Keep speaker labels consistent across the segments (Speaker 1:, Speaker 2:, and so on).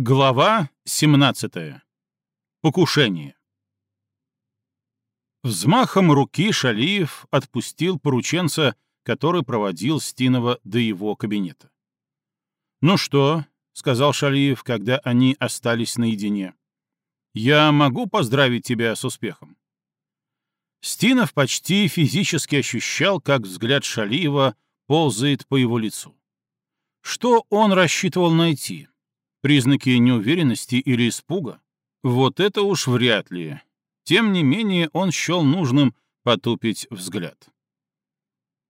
Speaker 1: Глава 17. Покушение. Взмахом руки Шалиев отпустил порученца, который проводил Стинова до его кабинета. «Ну что?» — сказал Шалиев, когда они остались наедине. «Я могу поздравить тебя с успехом». Стинов почти физически ощущал, как взгляд Шалиева ползает по его лицу. Что он рассчитывал найти? Признаки неуверенности или испуга? Вот это уж вряд ли. Тем не менее, он счел нужным потупить взгляд.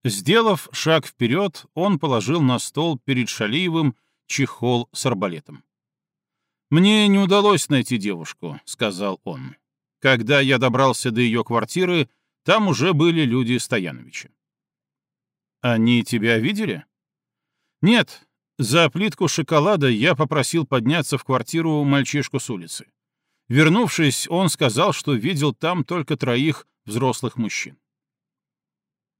Speaker 1: Сделав шаг вперед, он положил на стол перед Шалиевым чехол с арбалетом. «Мне не удалось найти девушку», — сказал он. «Когда я добрался до ее квартиры, там уже были люди Стояновича». «Они тебя видели?» «Нет, за плитку шоколада я попросил подняться в квартиру мальчишку с улицы. Вернувшись, он сказал, что видел там только троих взрослых мужчин.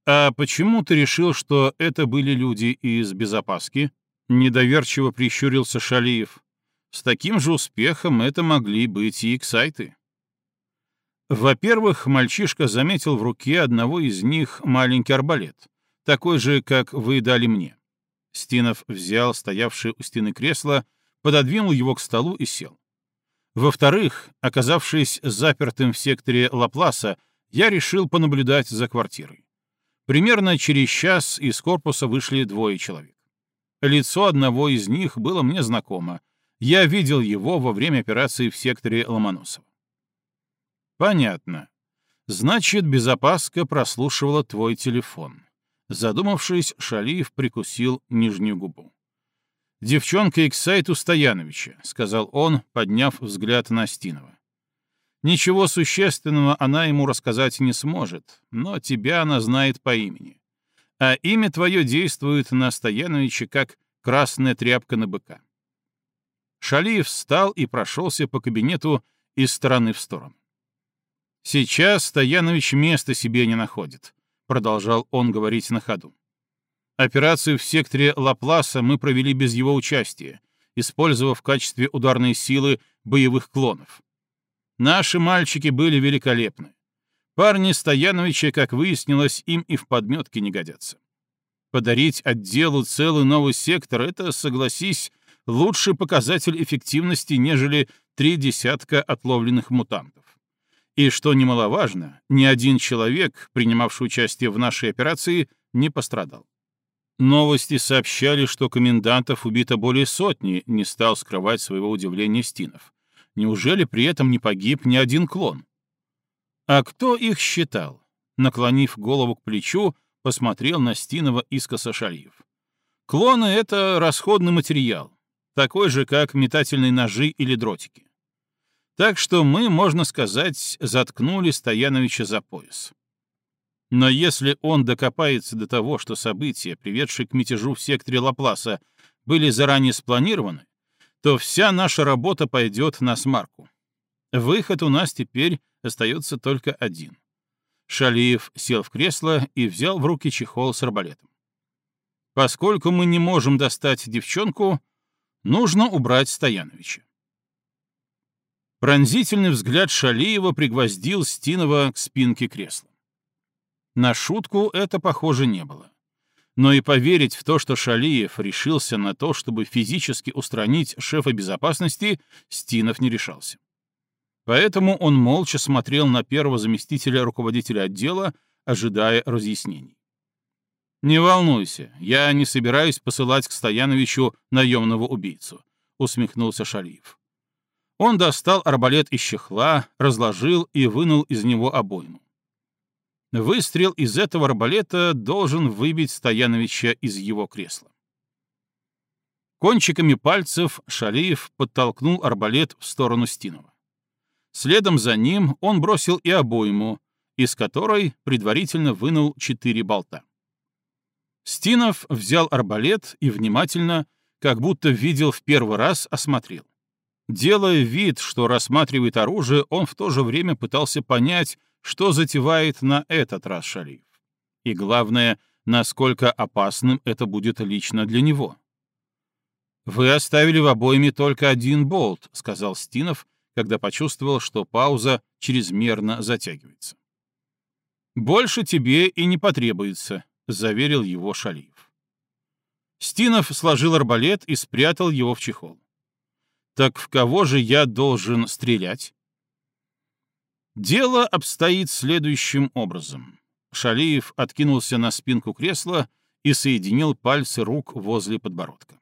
Speaker 1: «А почему ты решил, что это были люди из безопаски?» — недоверчиво прищурился Шалиев. «С таким же успехом это могли быть и эксайты». Во-первых, мальчишка заметил в руке одного из них маленький арбалет, такой же, как вы дали мне. Стинов взял стоявшее у стены кресло, пододвинул его к столу и сел. Во-вторых, оказавшись запертым в секторе Лапласа, я решил понаблюдать за квартирой. Примерно через час из корпуса вышли двое человек. Лицо одного из них было мне знакомо. Я видел его во время операции в секторе Ломоносова. Понятно. Значит, безопаска прослушивала твой телефон. Задумавшись, Шалиев прикусил нижнюю губу. «Девчонка Иксайту Стояновича», — сказал он, подняв взгляд на Стинова. «Ничего существенного она ему рассказать не сможет, но тебя она знает по имени. А имя твое действует на Стояновича как красная тряпка на быка». Шалиев встал и прошелся по кабинету из стороны в сторону. Сейчас Стоянович места себе не находит продолжал он говорить на ходу. Операцию в секторе Лапласа мы провели без его участия, использовав в качестве ударной силы боевых клонов. Наши мальчики были великолепны. Парни Стояновича, как выяснилось, им и в подметке не годятся. Подарить отделу целый новый сектор — это, согласись, лучший показатель эффективности, нежели три десятка отловленных мутантов. И, что немаловажно, ни один человек, принимавший участие в нашей операции, не пострадал. Новости сообщали, что комендантов убито более сотни, не стал скрывать своего удивления Стинов. Неужели при этом не погиб ни один клон? А кто их считал? Наклонив голову к плечу, посмотрел на Стинова искоса Шальев. Клоны — это расходный материал, такой же, как метательные ножи или дротики. Так что мы, можно сказать, заткнули Стояновича за пояс. Но если он докопается до того, что события, приведшие к мятежу в секторе Лапласа, были заранее спланированы, то вся наша работа пойдет на смарку. Выход у нас теперь остается только один. Шалиев сел в кресло и взял в руки чехол с арбалетом. Поскольку мы не можем достать девчонку, нужно убрать Стояновича. Пронзительный взгляд Шалиева пригвоздил Стинова к спинке кресла. На шутку это, похоже, не было. Но и поверить в то, что Шалиев решился на то, чтобы физически устранить шефа безопасности, Стинов не решался. Поэтому он молча смотрел на первого заместителя руководителя отдела, ожидая разъяснений. «Не волнуйся, я не собираюсь посылать к Стояновичу наемного убийцу», — усмехнулся Шалиев. Он достал арбалет из чехла, разложил и вынул из него обойму. Выстрел из этого арбалета должен выбить Стояновича из его кресла. Кончиками пальцев Шалиев подтолкнул арбалет в сторону Стинова. Следом за ним он бросил и обойму, из которой предварительно вынул четыре болта. Стинов взял арбалет и внимательно, как будто видел в первый раз, осмотрел. Делая вид, что рассматривает оружие, он в то же время пытался понять, что затевает на этот раз Шалиев. И главное, насколько опасным это будет лично для него. «Вы оставили в обойме только один болт», — сказал Стинов, когда почувствовал, что пауза чрезмерно затягивается. «Больше тебе и не потребуется», — заверил его Шалиев. Стинов сложил арбалет и спрятал его в чехол. «Так в кого же я должен стрелять?» Дело обстоит следующим образом. Шалиев откинулся на спинку кресла и соединил пальцы рук возле подбородка.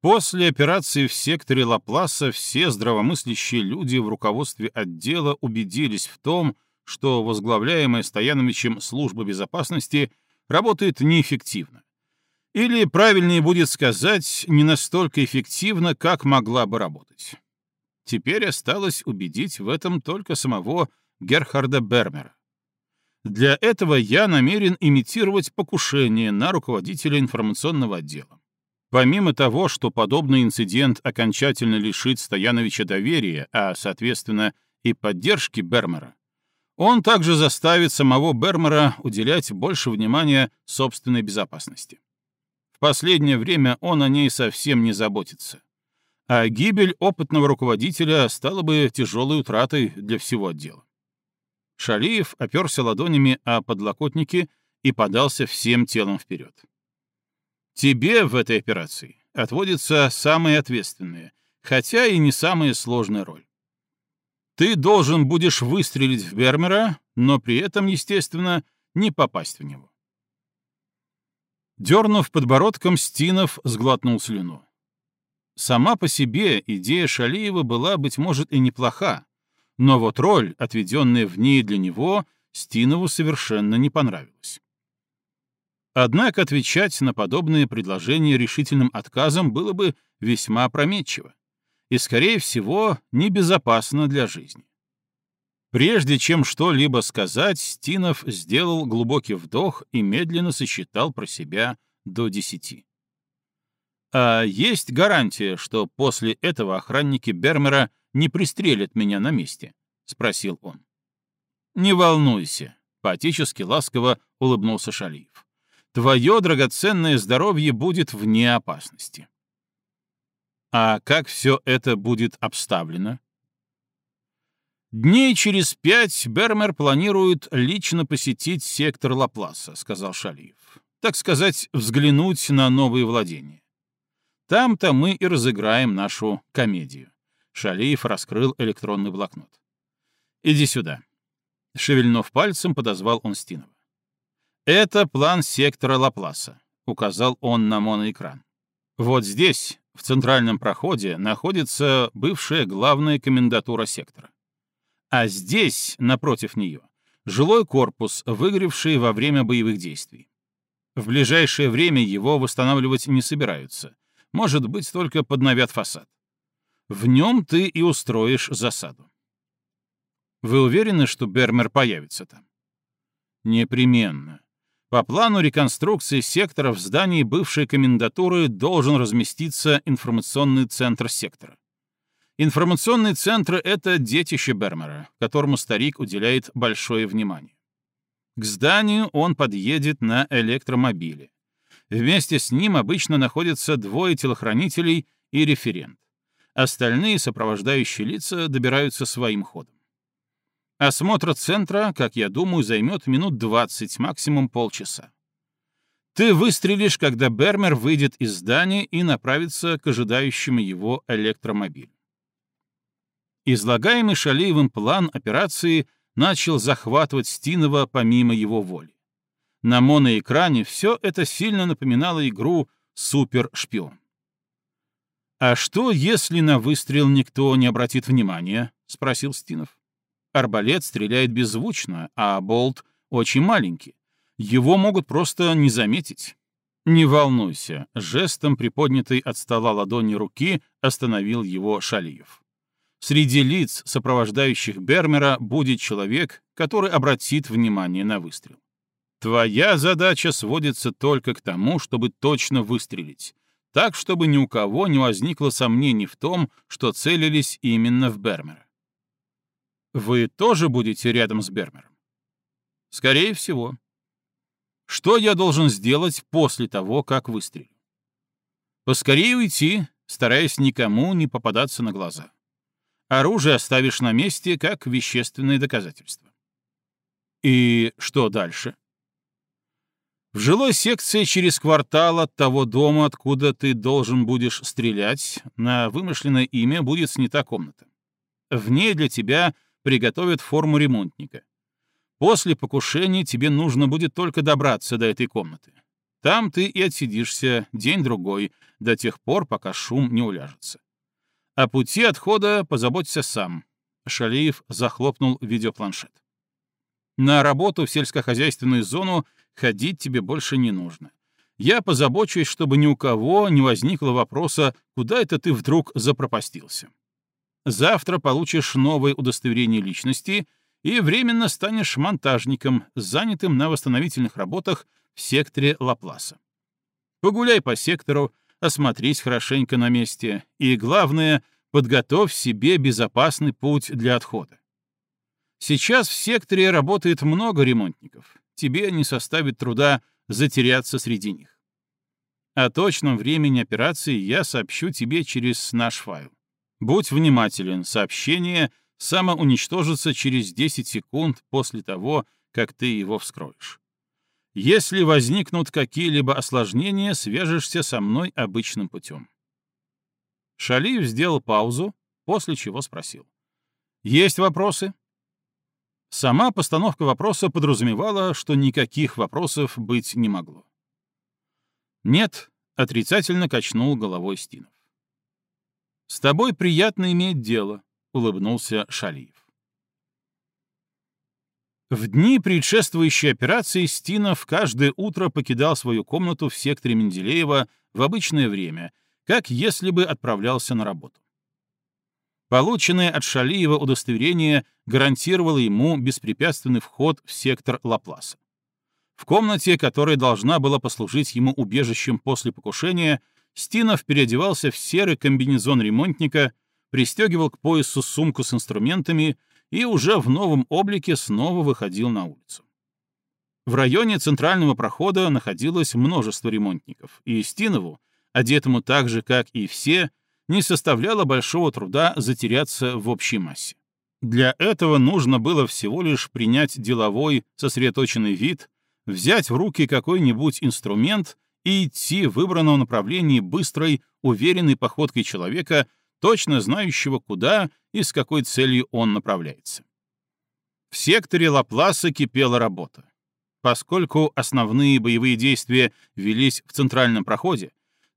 Speaker 1: После операции в секторе Лапласа все здравомыслящие люди в руководстве отдела убедились в том, что возглавляемая Стояновичем служба безопасности работает неэффективно. Или, правильнее будет сказать, не настолько эффективно, как могла бы работать. Теперь осталось убедить в этом только самого Герхарда Бермера. Для этого я намерен имитировать покушение на руководителя информационного отдела. Помимо того, что подобный инцидент окончательно лишит Стояновича доверия, а, соответственно, и поддержки Бермера, он также заставит самого Бермера уделять больше внимания собственной безопасности. Последнее время он о ней совсем не заботится. А гибель опытного руководителя стала бы тяжелой утратой для всего отдела. Шалиев оперся ладонями о подлокотники и подался всем телом вперед. Тебе в этой операции отводится самая ответственная, хотя и не самая сложная роль. Ты должен будешь выстрелить в Бермера, но при этом, естественно, не попасть в него. Дернув подбородком, Стинов сглотнул слюну. Сама по себе идея Шалиева была, быть может, и неплоха, но вот роль, отведенная в ней для него, Стинову совершенно не понравилась. Однако отвечать на подобные предложения решительным отказом было бы весьма опрометчиво и, скорее всего, небезопасно для жизни. Прежде чем что-либо сказать, Стинов сделал глубокий вдох и медленно сосчитал про себя до десяти. «А есть гарантия, что после этого охранники Бермера не пристрелят меня на месте?» — спросил он. «Не волнуйся», — поотечески ласково улыбнулся Шалиев твое драгоценное здоровье будет вне опасности. А как все это будет обставлено? Дней через пять Бермер планирует лично посетить сектор Лапласа, сказал Шалиев. Так сказать, взглянуть на новые владения. Там-то мы и разыграем нашу комедию. Шалиев раскрыл электронный блокнот. «Иди сюда». Шевельнув пальцем, подозвал он Стинова. «Это план сектора Лапласа», — указал он на моноэкран. «Вот здесь, в центральном проходе, находится бывшая главная комендатура сектора. А здесь, напротив нее, жилой корпус, выгоревший во время боевых действий. В ближайшее время его восстанавливать не собираются. Может быть, только подновят фасад. В нем ты и устроишь засаду. Вы уверены, что Бермер появится там? Непременно. По плану реконструкции сектора в здании бывшей комендатуры должен разместиться информационный центр сектора. Информационный центр — это детище Бермера, которому старик уделяет большое внимание. К зданию он подъедет на электромобиле. Вместе с ним обычно находятся двое телохранителей и референт. Остальные сопровождающие лица добираются своим ходом. Осмотр центра, как я думаю, займет минут 20, максимум полчаса. Ты выстрелишь, когда Бермер выйдет из здания и направится к ожидающему его электромобилю. Излагаемый Шалеевым план операции начал захватывать Стинова помимо его воли. На моноэкране все это сильно напоминало игру «Супер-шпион». «А что, если на выстрел никто не обратит внимания?» — спросил Стинов. Арбалет стреляет беззвучно, а болт очень маленький. Его могут просто не заметить. Не волнуйся, жестом приподнятой от стола ладони руки остановил его Шалиев. Среди лиц, сопровождающих Бермера, будет человек, который обратит внимание на выстрел. Твоя задача сводится только к тому, чтобы точно выстрелить, так, чтобы ни у кого не возникло сомнений в том, что целились именно в Бермера. Вы тоже будете рядом с Бермером? Скорее всего. Что я должен сделать после того, как выстрелю? Поскорее уйти, стараясь никому не попадаться на глаза. Оружие оставишь на месте как вещественное доказательство. И что дальше? В жилой секции через квартал от того дома, откуда ты должен будешь стрелять, на вымышленное имя будет снята комната. В ней для тебя приготовят форму ремонтника. После покушения тебе нужно будет только добраться до этой комнаты. Там ты и отсидишься день-другой, до тех пор, пока шум не уляжется. О пути отхода позаботься сам. Шалиев захлопнул видеопланшет. На работу в сельскохозяйственную зону ходить тебе больше не нужно. Я позабочусь, чтобы ни у кого не возникло вопроса, куда это ты вдруг запропастился. Завтра получишь новое удостоверение личности и временно станешь монтажником, занятым на восстановительных работах в секторе Лапласа. Погуляй по сектору, осмотрись хорошенько на месте и, главное, подготовь себе безопасный путь для отхода. Сейчас в секторе работает много ремонтников. Тебе не составит труда затеряться среди них. О точном времени операции я сообщу тебе через наш файл. Будь внимателен, сообщение самоуничтожится через 10 секунд после того, как ты его вскроешь. Если возникнут какие-либо осложнения, свяжешься со мной обычным путем. Шалиев сделал паузу, после чего спросил. «Есть вопросы?» Сама постановка вопроса подразумевала, что никаких вопросов быть не могло. «Нет», — отрицательно качнул головой Стинов. «С тобой приятно иметь дело», — улыбнулся Шалиев. В дни предшествующей операции Стинов каждое утро покидал свою комнату в секторе Менделеева в обычное время, как если бы отправлялся на работу. Полученное от Шалиева удостоверение гарантировало ему беспрепятственный вход в сектор Лапласа. В комнате, которая должна была послужить ему убежищем после покушения, Стинов переодевался в серый комбинезон ремонтника, пристегивал к поясу сумку с инструментами и уже в новом облике снова выходил на улицу. В районе центрального прохода находилось множество ремонтников, и Стинову, одетому так же, как и все, не составляло большого труда затеряться в общей массе. Для этого нужно было всего лишь принять деловой, сосредоточенный вид, взять в руки какой-нибудь инструмент и идти в выбранном направлении быстрой, уверенной походкой человека, точно знающего, куда и с какой целью он направляется. В секторе Лапласа кипела работа. Поскольку основные боевые действия велись в центральном проходе,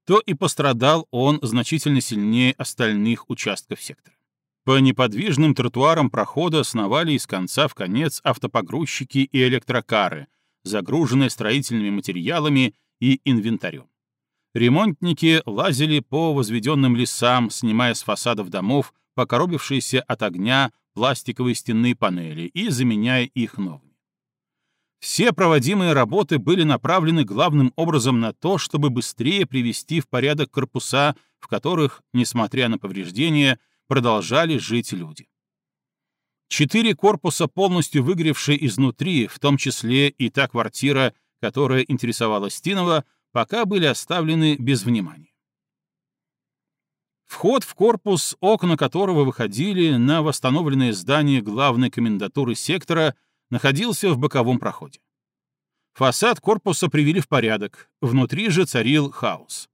Speaker 1: то и пострадал он значительно сильнее остальных участков сектора. По неподвижным тротуарам прохода сновали из конца в конец автопогрузчики и электрокары, загруженные строительными материалами и инвентарем. Ремонтники лазили по возведенным лесам, снимая с фасадов домов покоробившиеся от огня пластиковые стенные панели и заменяя их новыми. Все проводимые работы были направлены главным образом на то, чтобы быстрее привести в порядок корпуса, в которых, несмотря на повреждения, продолжали жить люди. Четыре корпуса, полностью выгоревшие изнутри, в том числе и та квартира, которая интересовала Стинова, пока были оставлены без внимания. Вход в корпус, окна которого выходили на восстановленное здание главной комендатуры сектора, находился в боковом проходе. Фасад корпуса привели в порядок, внутри же царил хаос.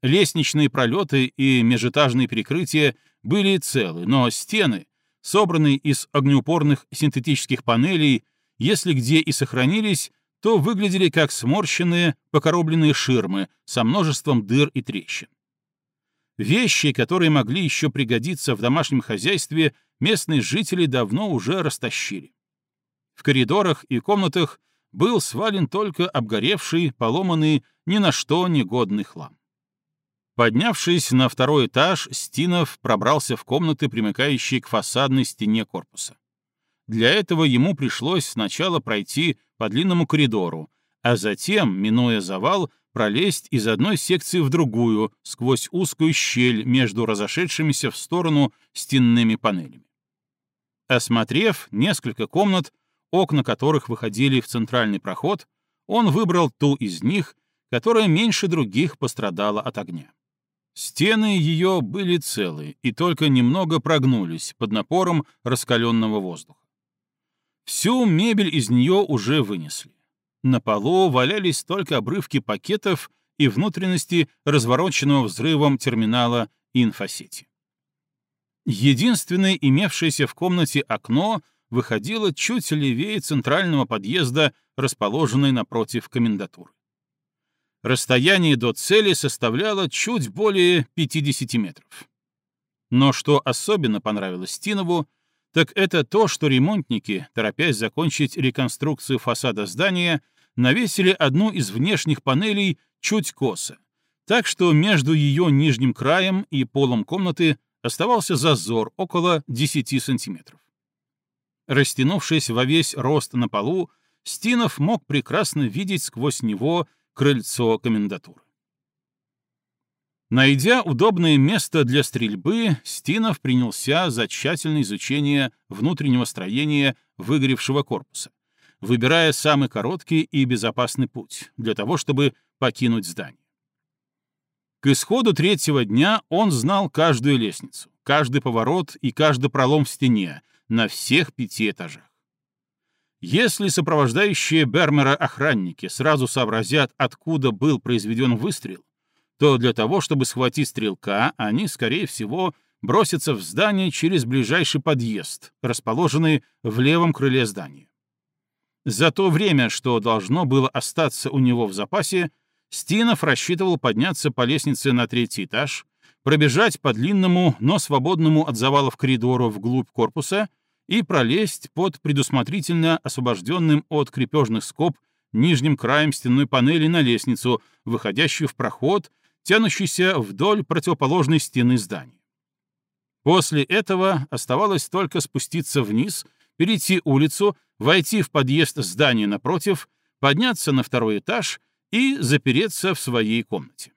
Speaker 1: Лестничные пролеты и межэтажные перекрытия были целы, но стены, собранные из огнеупорных синтетических панелей, если где и сохранились, то выглядели как сморщенные, покоробленные ширмы со множеством дыр и трещин. Вещи, которые могли еще пригодиться в домашнем хозяйстве, местные жители давно уже растащили. В коридорах и комнатах был свален только обгоревший, поломанный, ни на что негодный хлам. Поднявшись на второй этаж, Стинов пробрался в комнаты, примыкающие к фасадной стене корпуса. Для этого ему пришлось сначала пройти по длинному коридору, а затем, минуя завал, пролезть из одной секции в другую сквозь узкую щель между разошедшимися в сторону стенными панелями. Осмотрев несколько комнат, окна которых выходили в центральный проход, он выбрал ту из них, которая меньше других пострадала от огня. Стены ее были целы и только немного прогнулись под напором раскаленного воздуха. Всю мебель из нее уже вынесли. На полу валялись только обрывки пакетов и внутренности развороченного взрывом терминала инфосети. Единственное имевшееся в комнате окно выходило чуть левее центрального подъезда, расположенной напротив комендатуры. Расстояние до цели составляло чуть более 50 метров. Но что особенно понравилось Стинову, так это то, что ремонтники, торопясь закончить реконструкцию фасада здания, навесили одну из внешних панелей чуть косо, так что между ее нижним краем и полом комнаты оставался зазор около 10 сантиметров. Растянувшись во весь рост на полу, Стинов мог прекрасно видеть сквозь него крыльцо комендатуры. Найдя удобное место для стрельбы, Стинов принялся за тщательное изучение внутреннего строения выгоревшего корпуса, выбирая самый короткий и безопасный путь для того, чтобы покинуть здание. К исходу третьего дня он знал каждую лестницу, каждый поворот и каждый пролом в стене на всех пяти этажах. Если сопровождающие Бермера охранники сразу сообразят, откуда был произведен выстрел, то для того, чтобы схватить стрелка, они, скорее всего, бросятся в здание через ближайший подъезд, расположенный в левом крыле здания. За то время, что должно было остаться у него в запасе, Стинов рассчитывал подняться по лестнице на третий этаж, пробежать по длинному, но свободному от завалов коридору вглубь корпуса и пролезть под предусмотрительно освобожденным от крепежных скоб нижним краем стенной панели на лестницу, выходящую в проход, тянущийся вдоль противоположной стены здания. После этого оставалось только спуститься вниз, перейти улицу, войти в подъезд здания напротив, подняться на второй этаж — и запереться в своей комнате.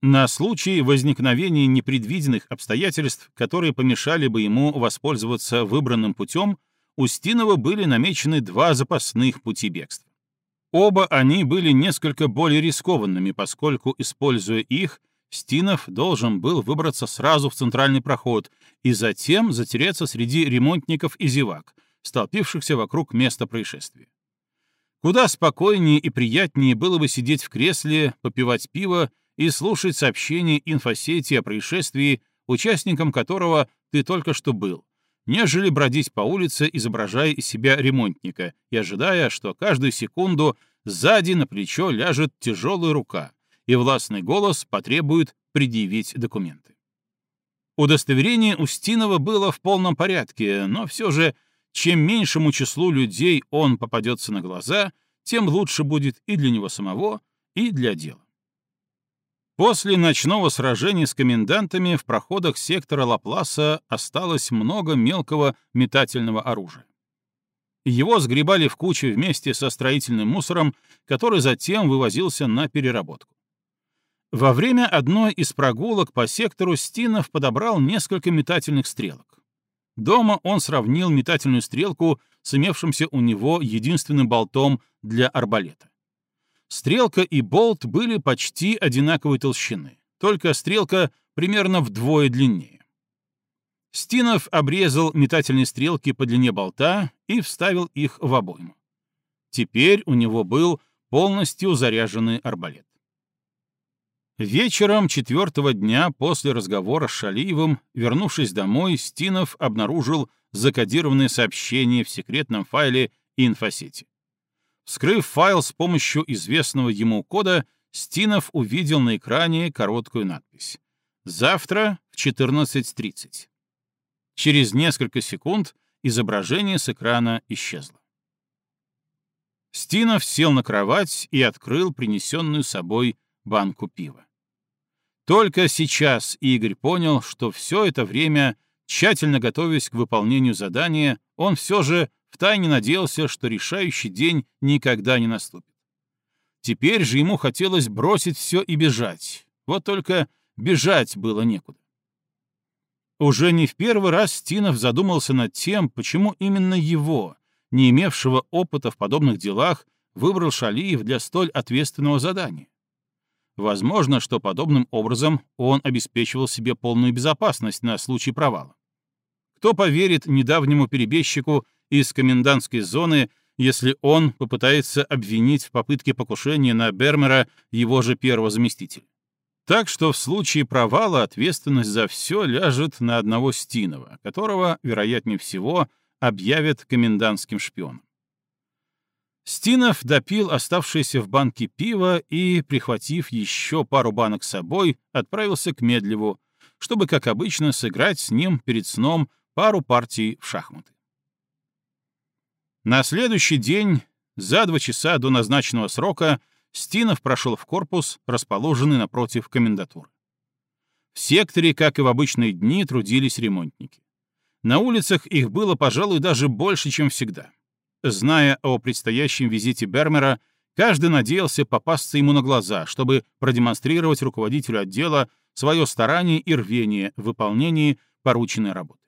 Speaker 1: На случай возникновения непредвиденных обстоятельств, которые помешали бы ему воспользоваться выбранным путем, у Стинова были намечены два запасных пути бегства. Оба они были несколько более рискованными, поскольку, используя их, Стинов должен был выбраться сразу в центральный проход и затем затеряться среди ремонтников и зевак, столпившихся вокруг места происшествия. Куда спокойнее и приятнее было бы сидеть в кресле, попивать пиво и слушать сообщения инфосети о происшествии, участником которого ты только что был, нежели бродить по улице, изображая из себя ремонтника и ожидая, что каждую секунду сзади на плечо ляжет тяжелая рука, и властный голос потребует предъявить документы. Удостоверение Устинова было в полном порядке, но все же чем меньшему числу людей он попадется на глаза, тем лучше будет и для него самого, и для дела. После ночного сражения с комендантами в проходах сектора Лапласа осталось много мелкого метательного оружия. Его сгребали в кучу вместе со строительным мусором, который затем вывозился на переработку. Во время одной из прогулок по сектору Стинов подобрал несколько метательных стрелок. Дома он сравнил метательную стрелку с имевшимся у него единственным болтом для арбалета. Стрелка и болт были почти одинаковой толщины, только стрелка примерно вдвое длиннее. Стинов обрезал метательные стрелки по длине болта и вставил их в обойму. Теперь у него был полностью заряженный арбалет. Вечером четвертого дня после разговора с Шалиевым, вернувшись домой, Стинов обнаружил закодированное сообщение в секретном файле инфосети. Вскрыв файл с помощью известного ему кода, Стинов увидел на экране короткую надпись «Завтра в 14.30». Через несколько секунд изображение с экрана исчезло. Стинов сел на кровать и открыл принесенную собой банку пива. Только сейчас Игорь понял, что все это время, тщательно готовясь к выполнению задания, он все же втайне надеялся, что решающий день никогда не наступит. Теперь же ему хотелось бросить все и бежать. Вот только бежать было некуда. Уже не в первый раз Стинов задумался над тем, почему именно его, не имевшего опыта в подобных делах, выбрал Шалиев для столь ответственного задания. Возможно, что подобным образом он обеспечивал себе полную безопасность на случай провала. Кто поверит недавнему перебежчику из комендантской зоны, если он попытается обвинить в попытке покушения на Бермера его же первого заместителя? Так что в случае провала ответственность за все ляжет на одного Стинова, которого, вероятнее всего, объявят комендантским шпионом. Стинов допил оставшееся в банке пиво и, прихватив еще пару банок с собой, отправился к Медлеву, чтобы, как обычно, сыграть с ним перед сном пару партий в шахматы. На следующий день, за два часа до назначенного срока, Стинов прошел в корпус, расположенный напротив комендатуры. В секторе, как и в обычные дни, трудились ремонтники. На улицах их было, пожалуй, даже больше, чем всегда. Зная о предстоящем визите Бермера, каждый надеялся попасться ему на глаза, чтобы продемонстрировать руководителю отдела свое старание и рвение в выполнении порученной работы.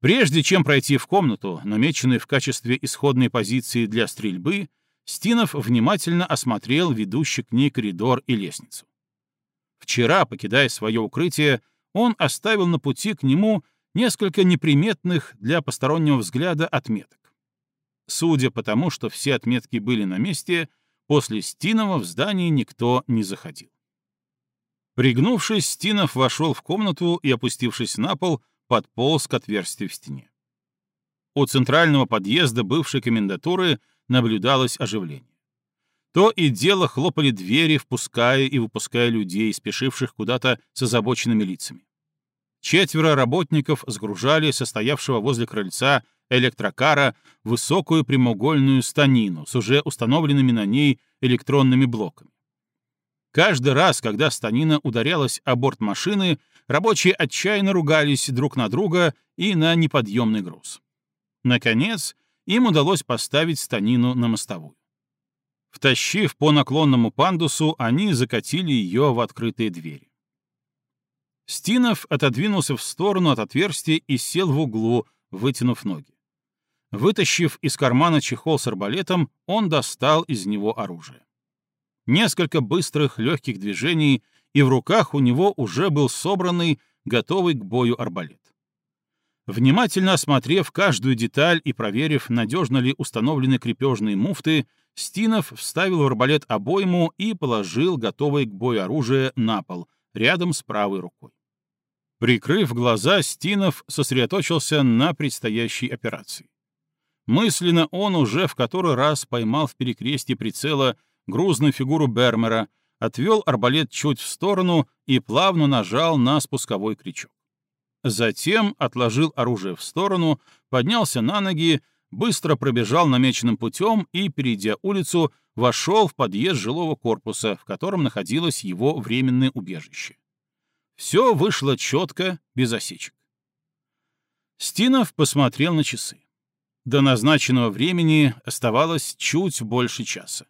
Speaker 1: Прежде чем пройти в комнату, намеченную в качестве исходной позиции для стрельбы, Стинов внимательно осмотрел ведущий к ней коридор и лестницу. Вчера, покидая свое укрытие, он оставил на пути к нему несколько неприметных для постороннего взгляда отметок. Судя по тому, что все отметки были на месте, после Стинова в здание никто не заходил. Пригнувшись, Стинов вошел в комнату и, опустившись на пол, подполз к отверстию в стене. У центрального подъезда бывшей комендатуры наблюдалось оживление. То и дело хлопали двери, впуская и выпуская людей, спешивших куда-то с озабоченными лицами. Четверо работников сгружали состоявшего возле крыльца электрокара высокую прямоугольную станину с уже установленными на ней электронными блоками. Каждый раз, когда станина ударялась о борт машины, рабочие отчаянно ругались друг на друга и на неподъемный груз. Наконец, им удалось поставить станину на мостовую. Втащив по наклонному пандусу, они закатили ее в открытые двери. Стинов отодвинулся в сторону от отверстия и сел в углу, вытянув ноги. Вытащив из кармана чехол с арбалетом, он достал из него оружие. Несколько быстрых, легких движений, и в руках у него уже был собранный, готовый к бою арбалет. Внимательно осмотрев каждую деталь и проверив, надежно ли установлены крепежные муфты, Стинов вставил в арбалет обойму и положил готовое к бою оружие на пол, рядом с правой рукой. Прикрыв глаза, Стинов сосредоточился на предстоящей операции. Мысленно он уже в который раз поймал в перекрестье прицела грузную фигуру Бермера, отвел арбалет чуть в сторону и плавно нажал на спусковой крючок. Затем отложил оружие в сторону, поднялся на ноги, быстро пробежал намеченным путем и, перейдя улицу, вошел в подъезд жилого корпуса, в котором находилось его временное убежище. Все вышло четко, без осечек. Стинов посмотрел на часы. До назначенного времени оставалось чуть больше часа.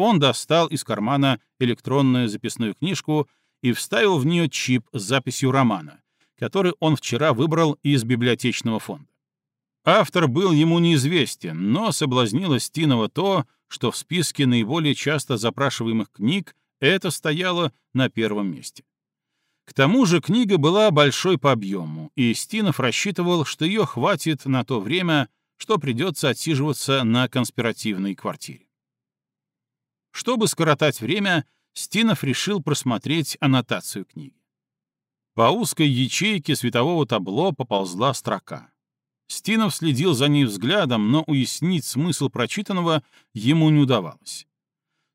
Speaker 1: Он достал из кармана электронную записную книжку и вставил в нее чип с записью романа, который он вчера выбрал из библиотечного фонда. Автор был ему неизвестен, но соблазнило Стинова то, что в списке наиболее часто запрашиваемых книг это стояло на первом месте. К тому же книга была большой по объему, и Стинов рассчитывал, что ее хватит на то время, что придется отсиживаться на конспиративной квартире. Чтобы скоротать время, Стинов решил просмотреть аннотацию книги. По узкой ячейке светового табло поползла строка. Стинов следил за ней взглядом, но уяснить смысл прочитанного ему не удавалось.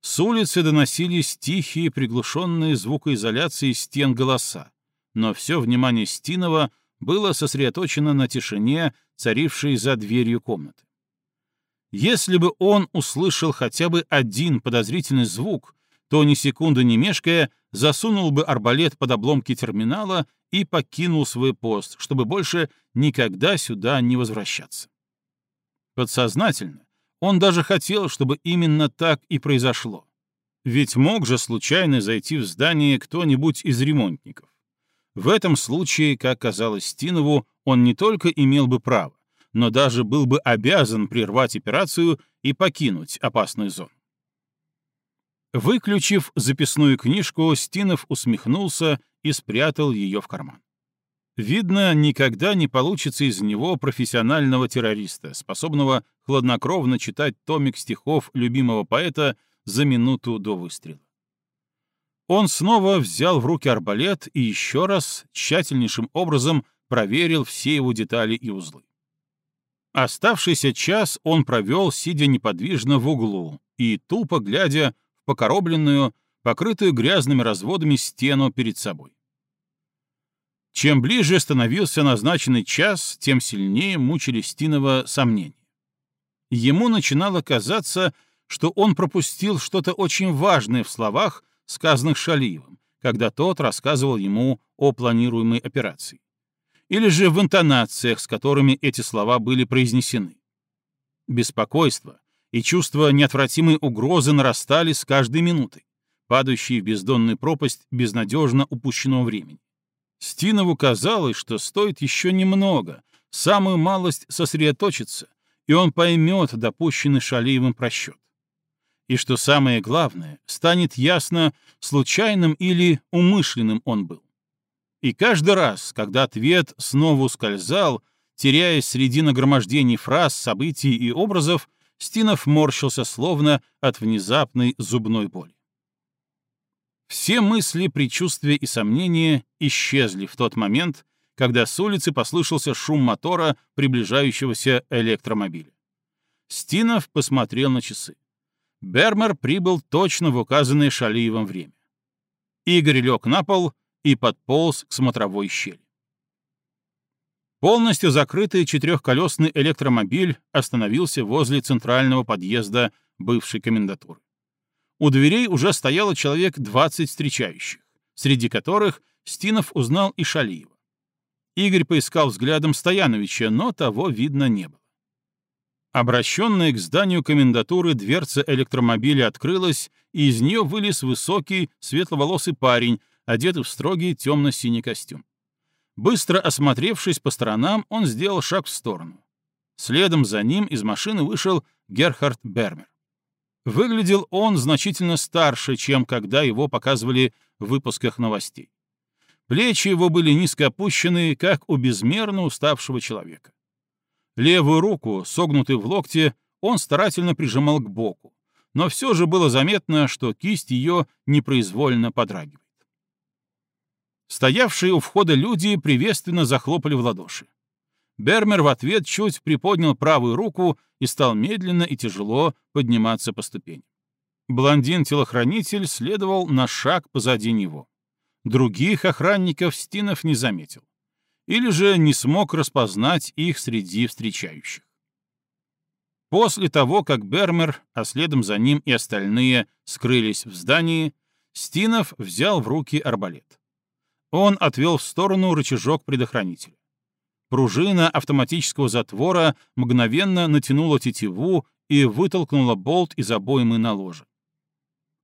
Speaker 1: С улицы доносились тихие, приглушенные звукоизоляцией стен голоса, но все внимание Стинова было сосредоточено на тишине, царившей за дверью комнаты. Если бы он услышал хотя бы один подозрительный звук, то ни секунды не мешкая засунул бы арбалет под обломки терминала и покинул свой пост, чтобы больше никогда сюда не возвращаться. Подсознательно он даже хотел, чтобы именно так и произошло. Ведь мог же случайно зайти в здание кто-нибудь из ремонтников. В этом случае, как казалось Стинову, он не только имел бы право, но даже был бы обязан прервать операцию и покинуть опасную зону. Выключив записную книжку, Стинов усмехнулся и спрятал ее в карман. Видно, никогда не получится из него профессионального террориста, способного хладнокровно читать томик стихов любимого поэта за минуту до выстрела. Он снова взял в руки арбалет и еще раз тщательнейшим образом проверил все его детали и узлы. Оставшийся час он провел, сидя неподвижно в углу и тупо глядя в покоробленную, покрытую грязными разводами стену перед собой. Чем ближе становился назначенный час, тем сильнее мучили Стинова сомнения. Ему начинало казаться, что он пропустил что-то очень важное в словах, сказанных Шалиевым, когда тот рассказывал ему о планируемой операции. Или же в интонациях, с которыми эти слова были произнесены. Беспокойство и чувство неотвратимой угрозы нарастали с каждой минутой, падающей в бездонную пропасть безнадежно упущенного времени. Стинову казалось, что стоит еще немного, самую малость сосредоточиться, и он поймет допущенный Шалиевым просчет. И что самое главное, станет ясно, случайным или умышленным он был. И каждый раз, когда ответ снова ускользал, теряясь среди нагромождений фраз, событий и образов, Стинов морщился словно от внезапной зубной боли. Все мысли, предчувствия и сомнения исчезли в тот момент, когда с улицы послышался шум мотора приближающегося электромобиля. Стинов посмотрел на часы. Бермер прибыл точно в указанное Шалиевым время. Игорь лег на пол и подполз к смотровой щели. Полностью закрытый четырехколесный электромобиль остановился возле центрального подъезда бывшей комендатуры. У дверей уже стояло человек 20 встречающих, среди которых Стинов узнал и Шалиева. Игорь поискал взглядом Стояновича, но того видно не было. Обращенная к зданию комендатуры дверца электромобиля открылась, и из нее вылез высокий, светловолосый парень, одетый в строгий темно-синий костюм. Быстро осмотревшись по сторонам, он сделал шаг в сторону. Следом за ним из машины вышел Герхард Бермер. Выглядел он значительно старше, чем когда его показывали в выпусках новостей. Плечи его были низко опущены, как у безмерно уставшего человека. Левую руку, согнутую в локте, он старательно прижимал к боку, но все же было заметно, что кисть ее непроизвольно подрагивает. Стоявшие у входа люди приветственно захлопали в ладоши. Бермер в ответ чуть приподнял правую руку и стал медленно и тяжело подниматься по ступеням. Блондин-телохранитель следовал на шаг позади него. Других охранников Стинов не заметил. Или же не смог распознать их среди встречающих. После того, как Бермер, а следом за ним и остальные, скрылись в здании, Стинов взял в руки арбалет. Он отвел в сторону рычажок предохранителя. Пружина автоматического затвора мгновенно натянула тетиву и вытолкнула болт из обоймы на ложе.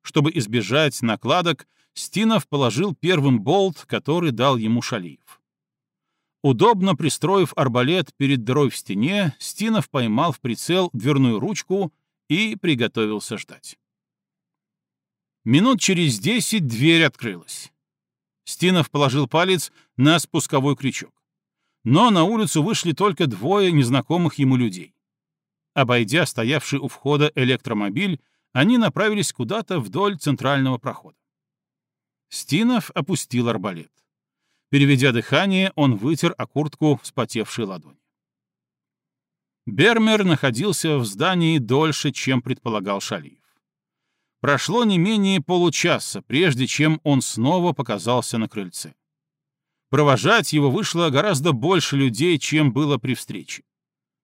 Speaker 1: Чтобы избежать накладок, Стинов положил первым болт, который дал ему Шалиев. Удобно пристроив арбалет перед дырой в стене, Стинов поймал в прицел дверную ручку и приготовился ждать. Минут через десять дверь открылась. Стинов положил палец на спусковой крючок но на улицу вышли только двое незнакомых ему людей. Обойдя стоявший у входа электромобиль, они направились куда-то вдоль центрального прохода. Стинов опустил арбалет. Переведя дыхание, он вытер о куртку вспотевшей ладони. Бермер находился в здании дольше, чем предполагал Шалиев. Прошло не менее получаса, прежде чем он снова показался на крыльце. Провожать его вышло гораздо больше людей, чем было при встрече.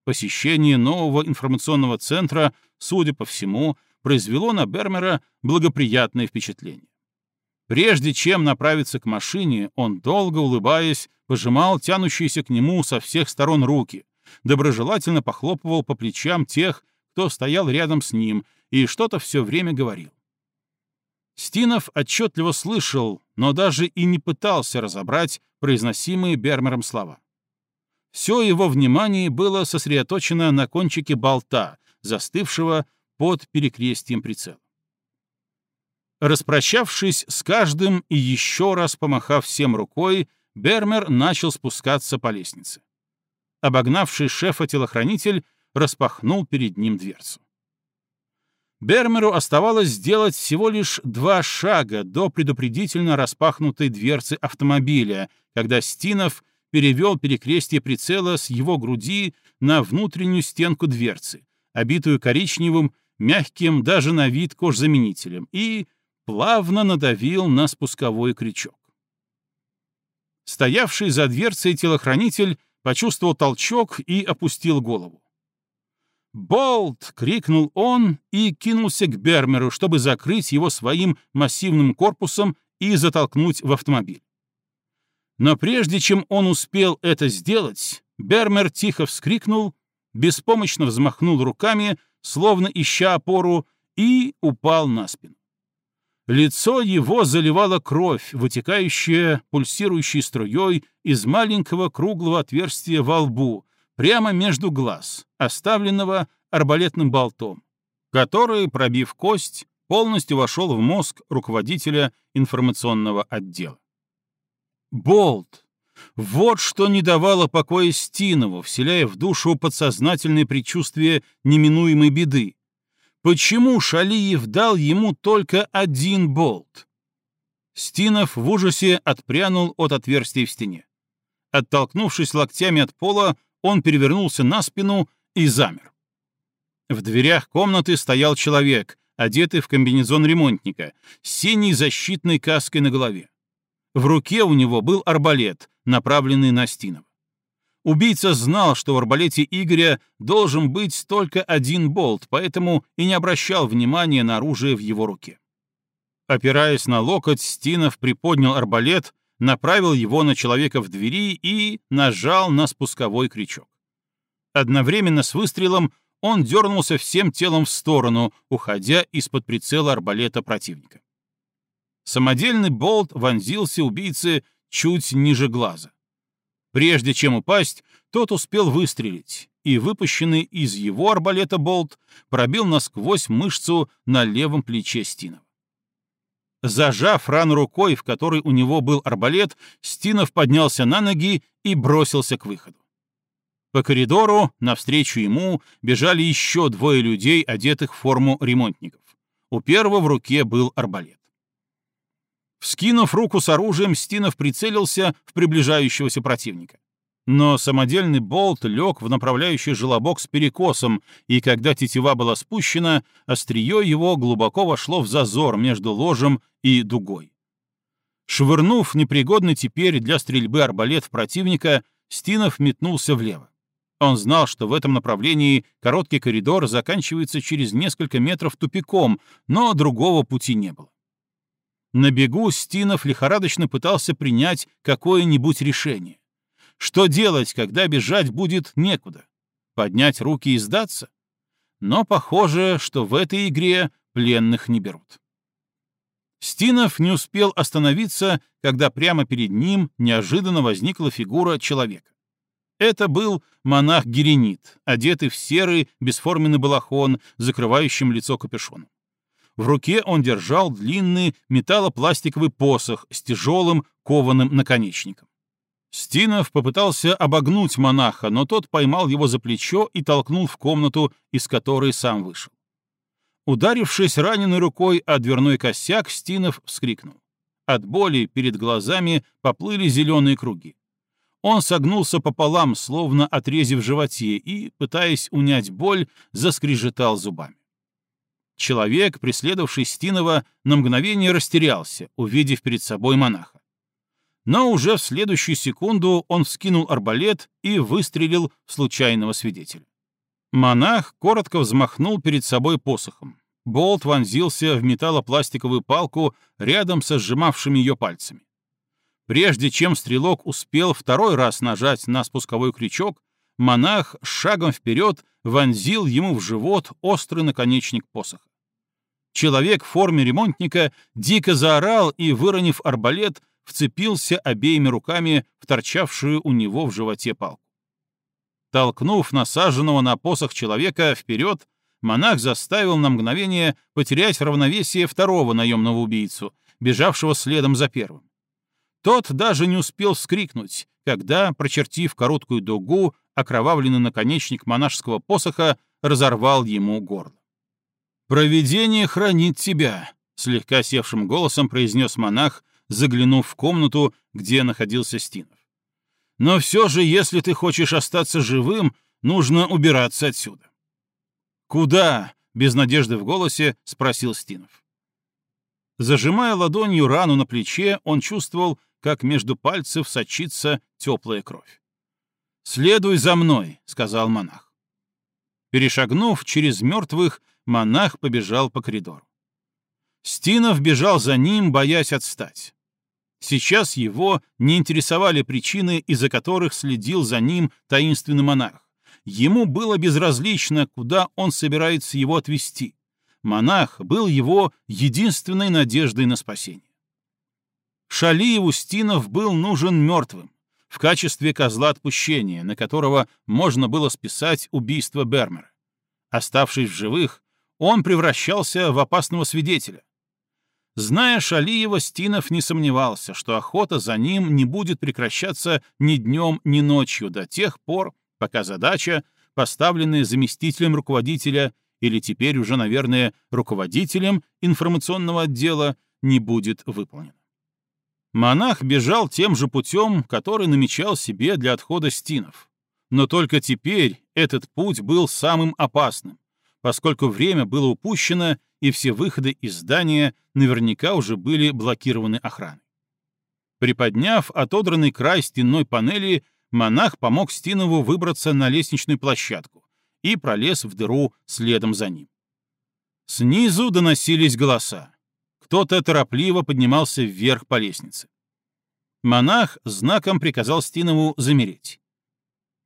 Speaker 1: Посещение нового информационного центра, судя по всему, произвело на Бермера благоприятное впечатление. Прежде чем направиться к машине, он, долго улыбаясь, пожимал тянущиеся к нему со всех сторон руки, доброжелательно похлопывал по плечам тех, кто стоял рядом с ним, и что-то все время говорил. Стинов отчетливо слышал, но даже и не пытался разобрать произносимые Бермером слова. Все его внимание было сосредоточено на кончике болта, застывшего под перекрестием прицела. Распрощавшись с каждым и еще раз помахав всем рукой, Бермер начал спускаться по лестнице. Обогнавший шефа-телохранитель распахнул перед ним дверцу. Бермеру оставалось сделать всего лишь два шага до предупредительно распахнутой дверцы автомобиля, когда Стинов перевел перекрестие прицела с его груди на внутреннюю стенку дверцы, обитую коричневым, мягким даже на вид кожзаменителем, и плавно надавил на спусковой крючок. Стоявший за дверцей телохранитель почувствовал толчок и опустил голову. «Болт!» — крикнул он и кинулся к Бермеру, чтобы закрыть его своим массивным корпусом и затолкнуть в автомобиль. Но прежде чем он успел это сделать, Бермер тихо вскрикнул, беспомощно взмахнул руками, словно ища опору, и упал на спину. Лицо его заливала кровь, вытекающая пульсирующей струей из маленького круглого отверстия во лбу, прямо между глаз, оставленного арбалетным болтом, который, пробив кость, полностью вошел в мозг руководителя информационного отдела. Болт! Вот что не давало покоя Стинову, вселяя в душу подсознательное предчувствие неминуемой беды. Почему Шалиев дал ему только один болт? Стинов в ужасе отпрянул от отверстия в стене. Оттолкнувшись локтями от пола, он перевернулся на спину и замер. В дверях комнаты стоял человек, одетый в комбинезон ремонтника, с синей защитной каской на голове. В руке у него был арбалет, направленный на Стинова. Убийца знал, что в арбалете Игоря должен быть только один болт, поэтому и не обращал внимания на оружие в его руке. Опираясь на локоть, Стинов приподнял арбалет, направил его на человека в двери и нажал на спусковой крючок. Одновременно с выстрелом он дернулся всем телом в сторону, уходя из-под прицела арбалета противника. Самодельный болт вонзился убийце чуть ниже глаза. Прежде чем упасть, тот успел выстрелить, и выпущенный из его арбалета болт пробил насквозь мышцу на левом плече Стинова. Зажав рану рукой, в которой у него был арбалет, Стинов поднялся на ноги и бросился к выходу. По коридору, навстречу ему, бежали еще двое людей, одетых в форму ремонтников. У первого в руке был арбалет. Вскинув руку с оружием, Стинов прицелился в приближающегося противника. Но самодельный болт лег в направляющий желобок с перекосом, и когда тетива была спущена, острие его глубоко вошло в зазор между ложем и дугой. Швырнув непригодный теперь для стрельбы арбалет в противника, Стинов метнулся влево. Он знал, что в этом направлении короткий коридор заканчивается через несколько метров тупиком, но другого пути не было. На бегу Стинов лихорадочно пытался принять какое-нибудь решение. Что делать, когда бежать будет некуда? Поднять руки и сдаться? Но похоже, что в этой игре пленных не берут. Стинов не успел остановиться, когда прямо перед ним неожиданно возникла фигура человека. Это был монах-геренит, одетый в серый бесформенный балахон, закрывающим лицо капюшоном. В руке он держал длинный металлопластиковый посох с тяжелым кованым наконечником. Стинов попытался обогнуть монаха, но тот поймал его за плечо и толкнул в комнату, из которой сам вышел. Ударившись раненой рукой о дверной косяк, Стинов вскрикнул. От боли перед глазами поплыли зеленые круги. Он согнулся пополам, словно отрезив животе, и, пытаясь унять боль, заскрежетал зубами. Человек, преследовавший Стинова, на мгновение растерялся, увидев перед собой монаха. Но уже в следующую секунду он вскинул арбалет и выстрелил в случайного свидетеля. Монах коротко взмахнул перед собой посохом. Болт вонзился в металлопластиковую палку рядом со сжимавшими ее пальцами. Прежде чем стрелок успел второй раз нажать на спусковой крючок, монах шагом вперед вонзил ему в живот острый наконечник посоха. Человек в форме ремонтника дико заорал и, выронив арбалет, вцепился обеими руками в торчавшую у него в животе палку. Толкнув насаженного на посох человека вперед, монах заставил на мгновение потерять равновесие второго наемного убийцу, бежавшего следом за первым. Тот даже не успел вскрикнуть, когда, прочертив короткую дугу, окровавленный наконечник монашеского посоха разорвал ему горло. «Провидение хранит тебя», — слегка севшим голосом произнес монах, заглянув в комнату, где находился Стинов. «Но все же, если ты хочешь остаться живым, нужно убираться отсюда». «Куда?» — без надежды в голосе спросил Стинов. Зажимая ладонью рану на плече, он чувствовал, как между пальцев сочится теплая кровь. «Следуй за мной», — сказал монах. Перешагнув через мертвых, монах побежал по коридору. Стинов бежал за ним, боясь отстать. Сейчас его не интересовали причины, из-за которых следил за ним таинственный монах. Ему было безразлично, куда он собирается его отвезти. Монах был его единственной надеждой на спасение. Шалиеву Стинов был нужен мертвым, в качестве козла отпущения, на которого можно было списать убийство Бермера. Оставшись в живых, он превращался в опасного свидетеля. Зная Шалиева, Стинов не сомневался, что охота за ним не будет прекращаться ни днем, ни ночью до тех пор, пока задача, поставленная заместителем руководителя или теперь уже, наверное, руководителем информационного отдела, не будет выполнена. Монах бежал тем же путем, который намечал себе для отхода Стинов. Но только теперь этот путь был самым опасным, поскольку время было упущено, и все выходы из здания наверняка уже были блокированы охраной. Приподняв отодранный край стенной панели, монах помог Стинову выбраться на лестничную площадку и пролез в дыру следом за ним. Снизу доносились голоса. Кто-то торопливо поднимался вверх по лестнице. Монах знаком приказал Стинову замереть.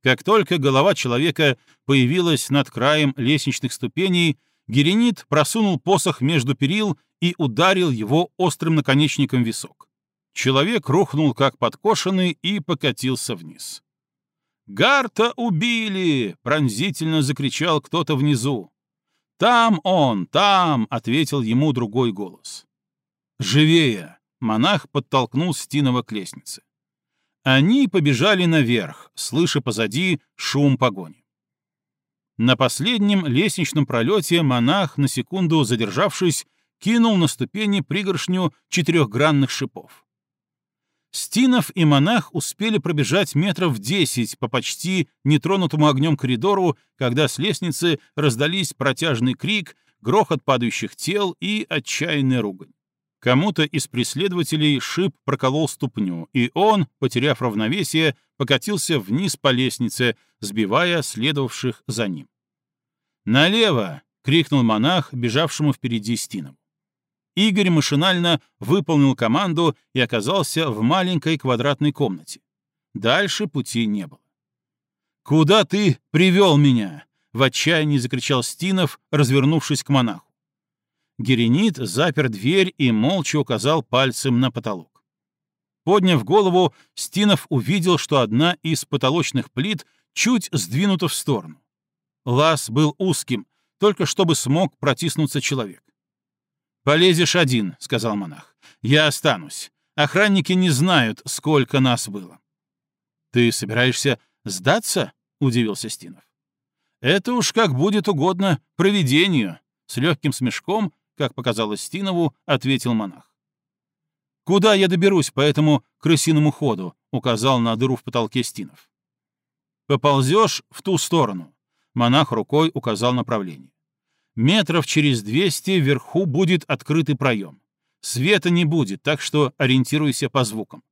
Speaker 1: Как только голова человека появилась над краем лестничных ступеней, Геренит просунул посох между перил и ударил его острым наконечником висок. Человек рухнул как подкошенный и покатился вниз. «Гарта убили!» — пронзительно закричал кто-то внизу. «Там он, там!» — ответил ему другой голос. «Живее!» — монах подтолкнул Стинова к лестнице. Они побежали наверх, слыша позади шум погони. На последнем лестничном пролете монах, на секунду задержавшись, кинул на ступени пригоршню четырехгранных шипов. Стинов и монах успели пробежать метров десять по почти нетронутому огнем коридору, когда с лестницы раздались протяжный крик, грохот падающих тел и отчаянная ругань. Кому-то из преследователей шип проколол ступню, и он, потеряв равновесие, покатился вниз по лестнице, сбивая следовавших за ним. «Налево!» — крикнул монах, бежавшему впереди Стином. Игорь машинально выполнил команду и оказался в маленькой квадратной комнате. Дальше пути не было. «Куда ты привел меня?» — в отчаянии закричал Стинов, развернувшись к монаху. Геренит запер дверь и молча указал пальцем на потолок. Подняв голову, Стинов увидел, что одна из потолочных плит чуть сдвинута в сторону. Лаз был узким, только чтобы смог протиснуться человек. «Полезешь один», — сказал монах. «Я останусь. Охранники не знают, сколько нас было». «Ты собираешься сдаться?» — удивился Стинов. «Это уж как будет угодно провидению», — с легким смешком как показалось Стинову, ответил монах. «Куда я доберусь по этому крысиному ходу?» — указал на дыру в потолке Стинов. «Поползешь в ту сторону», — монах рукой указал направление. «Метров через двести вверху будет открытый проем. Света не будет, так что ориентируйся по звукам.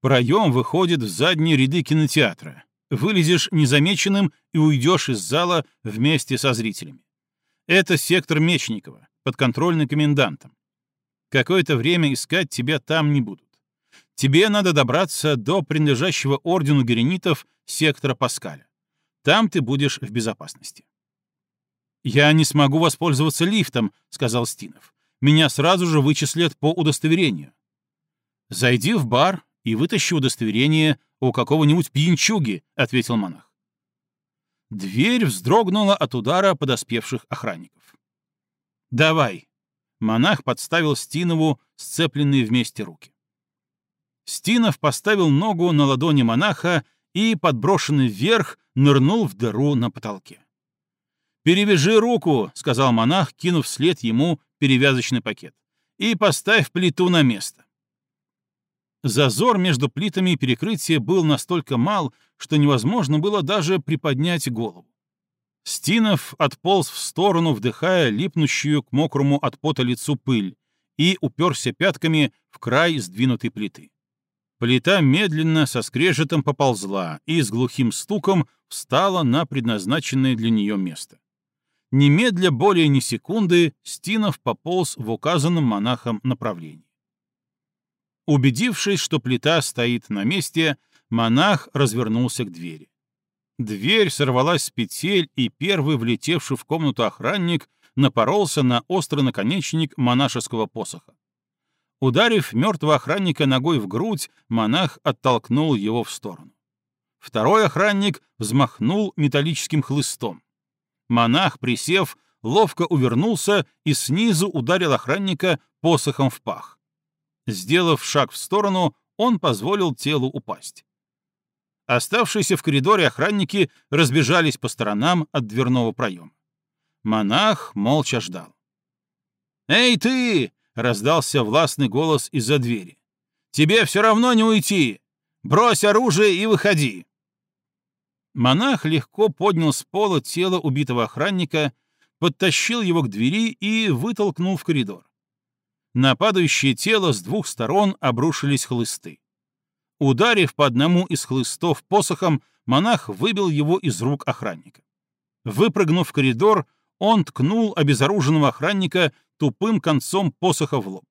Speaker 1: Проем выходит в задние ряды кинотеатра. Вылезешь незамеченным и уйдешь из зала вместе со зрителями. Это сектор Мечникова подконтрольный комендантом. Какое-то время искать тебя там не будут. Тебе надо добраться до принадлежащего ордену геренитов сектора Паскаля. Там ты будешь в безопасности. «Я не смогу воспользоваться лифтом», — сказал Стинов. «Меня сразу же вычислят по удостоверению». «Зайди в бар и вытащи удостоверение у какого-нибудь пьянчуги», — ответил монах. Дверь вздрогнула от удара подоспевших охранников. «Давай!» — монах подставил Стинову сцепленные вместе руки. Стинов поставил ногу на ладони монаха и, подброшенный вверх, нырнул в дыру на потолке. «Перевяжи руку», — сказал монах, кинув вслед ему перевязочный пакет, «и поставь плиту на место». Зазор между плитами перекрытия был настолько мал, что невозможно было даже приподнять голову. Стинов отполз в сторону, вдыхая липнущую к мокрому от пота лицу пыль, и уперся пятками в край сдвинутой плиты. Плита медленно со скрежетом поползла и с глухим стуком встала на предназначенное для нее место. Немедля более ни секунды Стинов пополз в указанном монахом направлении. Убедившись, что плита стоит на месте, монах развернулся к двери. Дверь сорвалась с петель, и первый влетевший в комнату охранник напоролся на острый наконечник монашеского посоха. Ударив мертвого охранника ногой в грудь, монах оттолкнул его в сторону. Второй охранник взмахнул металлическим хлыстом. Монах, присев, ловко увернулся и снизу ударил охранника посохом в пах. Сделав шаг в сторону, он позволил телу упасть. Оставшиеся в коридоре охранники разбежались по сторонам от дверного проема. Монах молча ждал. «Эй, ты!» Раздался властный голос из-за двери. «Тебе все равно не уйти! Брось оружие и выходи!» Монах легко поднял с пола тело убитого охранника, подтащил его к двери и вытолкнул в коридор. На падающее тело с двух сторон обрушились хлысты. Ударив по одному из хлыстов посохом, монах выбил его из рук охранника. Выпрыгнув в коридор, он ткнул обезоруженного охранника тупым концом посоха в лоб.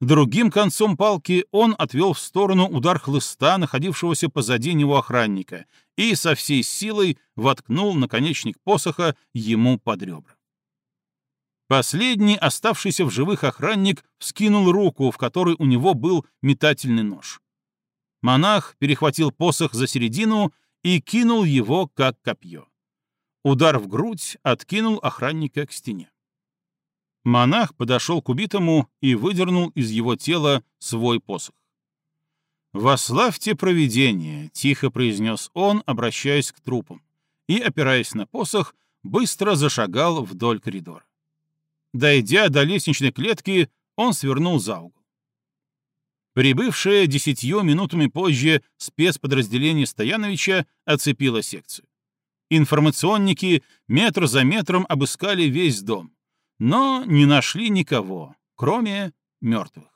Speaker 1: Другим концом палки он отвел в сторону удар хлыста, находившегося позади него охранника, и со всей силой воткнул наконечник посоха ему под ребра. Последний, оставшийся в живых охранник, вскинул руку, в которой у него был метательный нож. Монах перехватил посох за середину и кинул его, как копье. Удар в грудь откинул охранника к стене. Монах подошел к убитому и выдернул из его тела свой посох. «Вославьте провидение», — тихо произнес он, обращаясь к трупам, и, опираясь на посох, быстро зашагал вдоль коридора. Дойдя до лестничной клетки, он свернул за угол. Прибывшее десятью минутами позже спецподразделение Стояновича оцепило секцию. Информационники метр за метром обыскали весь дом, но не нашли никого, кроме мертвых.